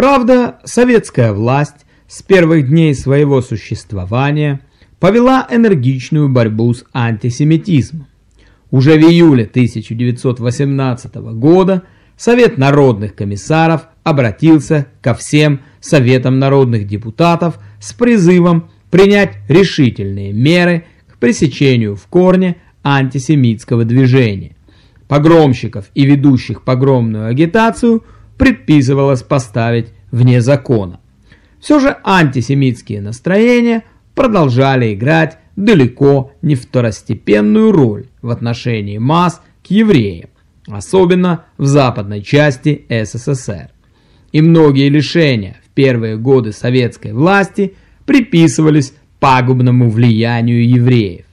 Правда, советская власть с первых дней своего существования повела энергичную борьбу с антисемитизмом. Уже в июле 1918 года Совет народных комиссаров обратился ко всем Советам народных депутатов с призывом принять решительные меры к пресечению в корне антисемитского движения. Погромщиков и ведущих погромную агитацию предписывалось поставить вне закона. Все же антисемитские настроения продолжали играть далеко не второстепенную роль в отношении масс к евреям, особенно в западной части СССР. И многие лишения в первые годы советской власти приписывались пагубному влиянию евреев.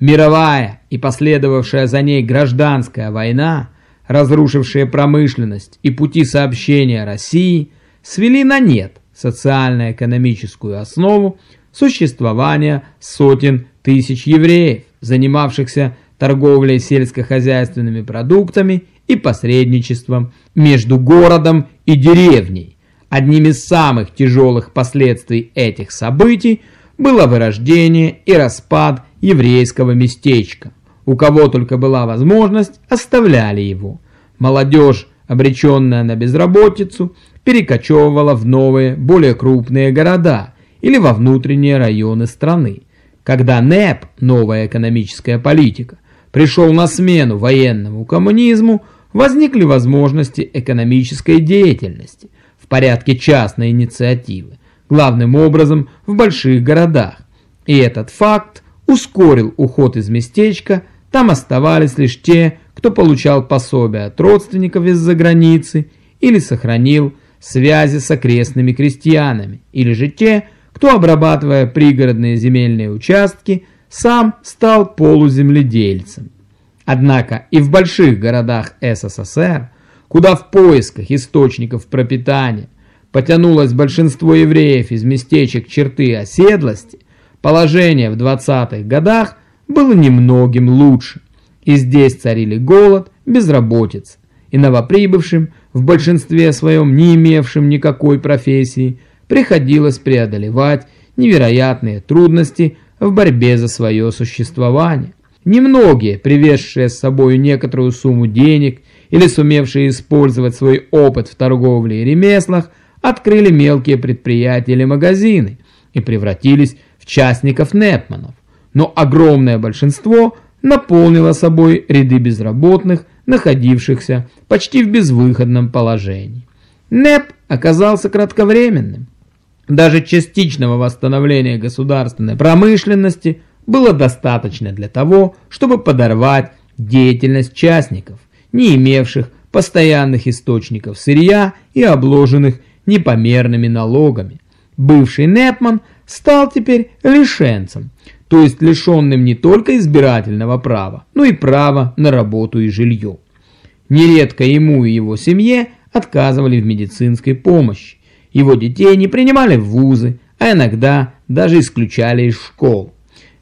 Мировая и последовавшая за ней гражданская война, разрушившая промышленность и пути сообщения России, свели на нет социально-экономическую основу существования сотен тысяч евреев, занимавшихся торговлей сельскохозяйственными продуктами и посредничеством между городом и деревней. Одним из самых тяжелых последствий этих событий было вырождение и распад еврейского местечка. У кого только была возможность, оставляли его. Молодежь, обреченная на безработицу, перекочевывала в новые, более крупные города или во внутренние районы страны. Когда НЭП, новая экономическая политика, пришел на смену военному коммунизму, возникли возможности экономической деятельности в порядке частной инициативы, главным образом в больших городах. И этот факт ускорил уход из местечка, там оставались лишь те, кто получал пособие от родственников из-за границы или сохранил связи с окрестными крестьянами, или же те, кто, обрабатывая пригородные земельные участки, сам стал полуземледельцем. Однако и в больших городах СССР, куда в поисках источников пропитания потянулось большинство евреев из местечек черты оседлости, положение в 20-х годах было немногим лучше. И здесь царили голод, безработица, и новоприбывшим, в большинстве своем не имевшим никакой профессии, приходилось преодолевать невероятные трудности в борьбе за свое существование. Немногие, привезшие с собой некоторую сумму денег или сумевшие использовать свой опыт в торговле и ремеслах, открыли мелкие предприятия или магазины и превратились в частников Непманов. Но огромное большинство наполнило собой ряды безработных, находившихся почти в безвыходном положении. НЭП оказался кратковременным. Даже частичного восстановления государственной промышленности было достаточно для того, чтобы подорвать деятельность частников, не имевших постоянных источников сырья и обложенных непомерными налогами. Бывший Непман стал теперь лишенцем, то есть лишенным не только избирательного права, но и права на работу и жилье. Нередко ему и его семье отказывали в медицинской помощи. Его детей не принимали в вузы, а иногда даже исключали из школ.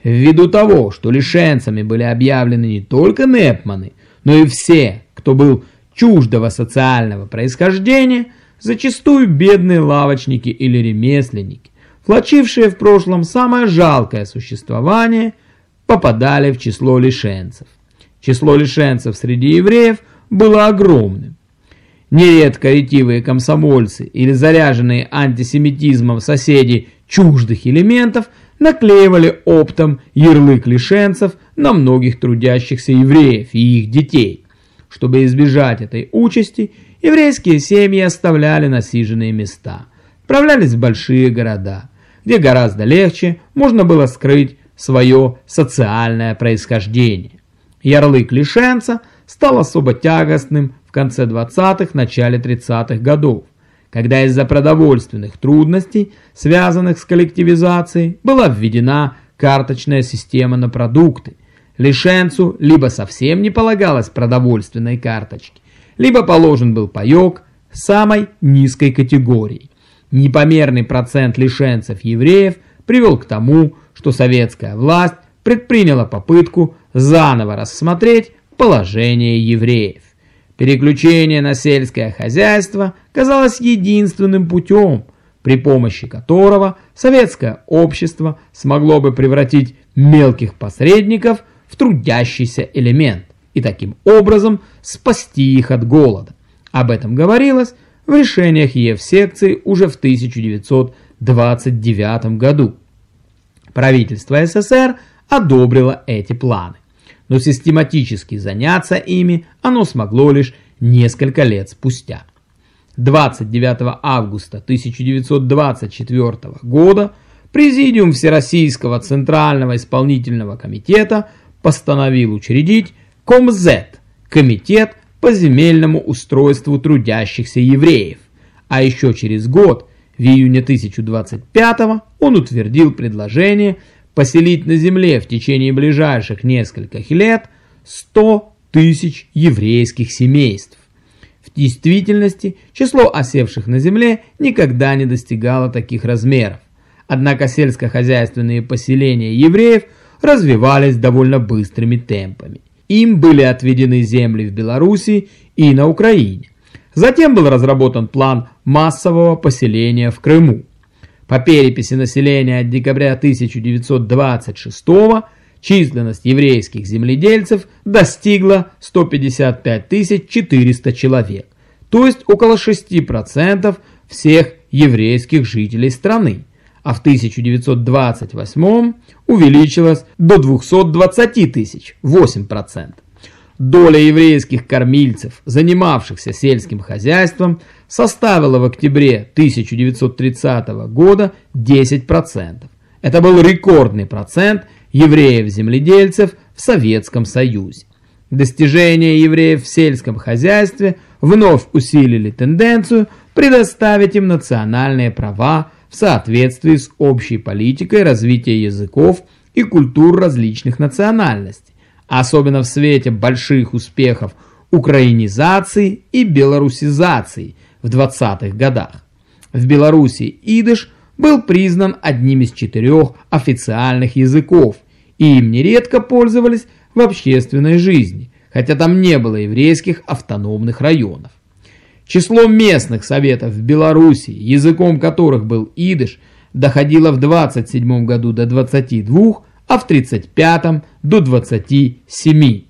Ввиду того, что лишенцами были объявлены не только Непманы, но и все, кто был чуждого социального происхождения, зачастую бедные лавочники или ремесленники, влачившие в прошлом самое жалкое существование, попадали в число лишенцев. Число лишенцев среди евреев было огромным. Нередко ретивые комсомольцы или заряженные антисемитизмом соседи чуждых элементов наклеивали оптом ярлык лишенцев на многих трудящихся евреев и их детей. Чтобы избежать этой участи, еврейские семьи оставляли насиженные места, отправлялись в большие города, где гораздо легче можно было скрыть свое социальное происхождение. Ярлык лишенца стал особо тягостным в конце 20-х, начале 30-х годов, когда из-за продовольственных трудностей, связанных с коллективизацией, была введена карточная система на продукты. Лишенцу либо совсем не полагалось продовольственной карточки, либо положен был паёк самой низкой категории. Непомерный процент лишенцев евреев привел к тому, что советская власть предприняла попытку заново рассмотреть положение евреев. Переключение на сельское хозяйство казалось единственным путем, при помощи которого советское общество смогло бы превратить мелких посредников в трудящийся элемент и таким образом спасти их от голода. Об этом говорилось в решениях Евсекции уже в 1929 году. Правительство СССР одобрило эти планы но систематически заняться ими оно смогло лишь несколько лет спустя. 29 августа 1924 года Президиум Всероссийского Центрального исполнительного комитета постановил учредить КОМЗЭТ – Комитет по земельному устройству трудящихся евреев, а еще через год, в июне 1025 он утвердил предложение поселить на земле в течение ближайших нескольких лет 100 тысяч еврейских семейств. В действительности число осевших на земле никогда не достигало таких размеров. Однако сельскохозяйственные поселения евреев развивались довольно быстрыми темпами. Им были отведены земли в Беларуси и на Украине. Затем был разработан план массового поселения в Крыму. По переписи населения от декабря 1926 численность еврейских земледельцев достигла 155 400 человек, то есть около 6% всех еврейских жителей страны, а в 1928 увеличилась до 220 тысяч, 8%. Доля еврейских кормильцев, занимавшихся сельским хозяйством, составила в октябре 1930 года 10%. Это был рекордный процент евреев-земледельцев в Советском Союзе. Достижения евреев в сельском хозяйстве вновь усилили тенденцию предоставить им национальные права в соответствии с общей политикой развития языков и культур различных национальностей особенно в свете больших успехов украинизации и белорусизации в 20-х годах. В Беларуси идыш был признан одним из четырех официальных языков, и им нередко пользовались в общественной жизни, хотя там не было еврейских автономных районов. Число местных советов в Беларуси, языком которых был идыш, доходило в 27 году до 22, а в 35 до 27.